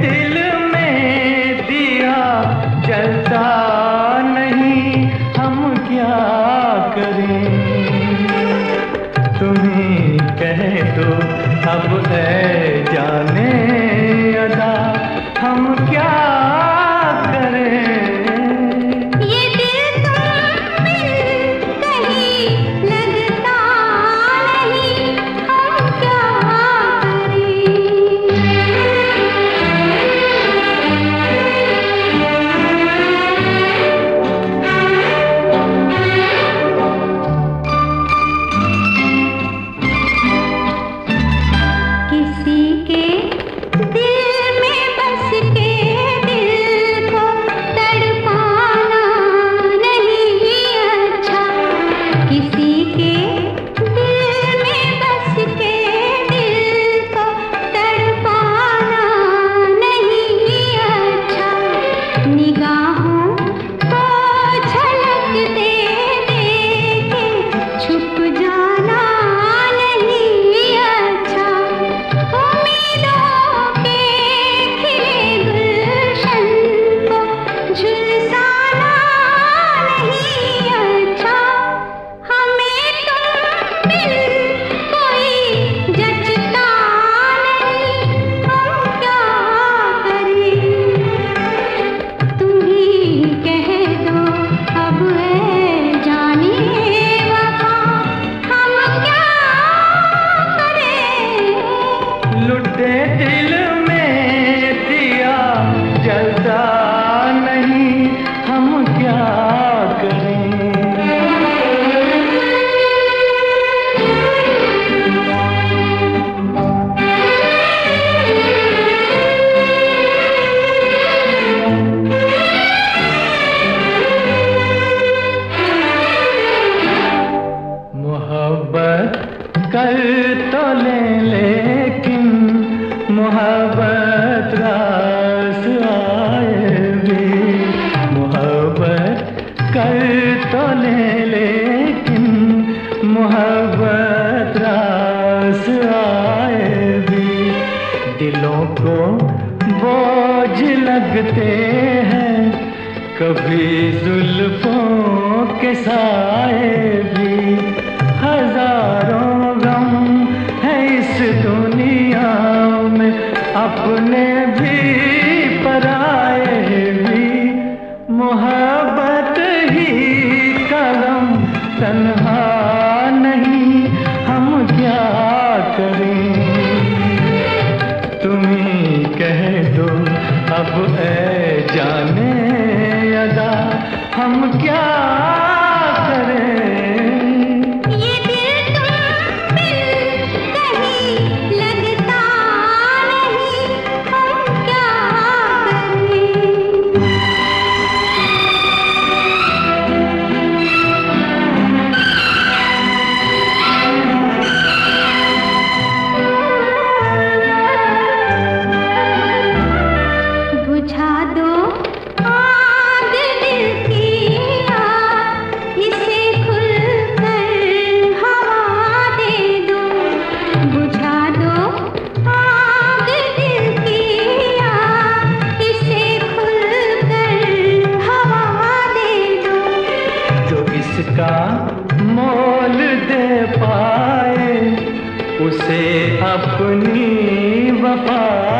दिल में दिया जलता कर तो ले, लेकिन मोहब्बत रास आए भी। मोहब्बत कर तो ले, लेकिन मोहब्बत रास आए भी। दिलों को बोझ लगते हैं, कभी जुल्फों के साए भी। हज़ारों दुनिया में अपने भी पराए भी मोहब्बत ही कलम तन्हा नहीं, हम क्या करें? तुम्हें कह दो, अब ए जाने अदा, हम क्या उसे अपनी वफा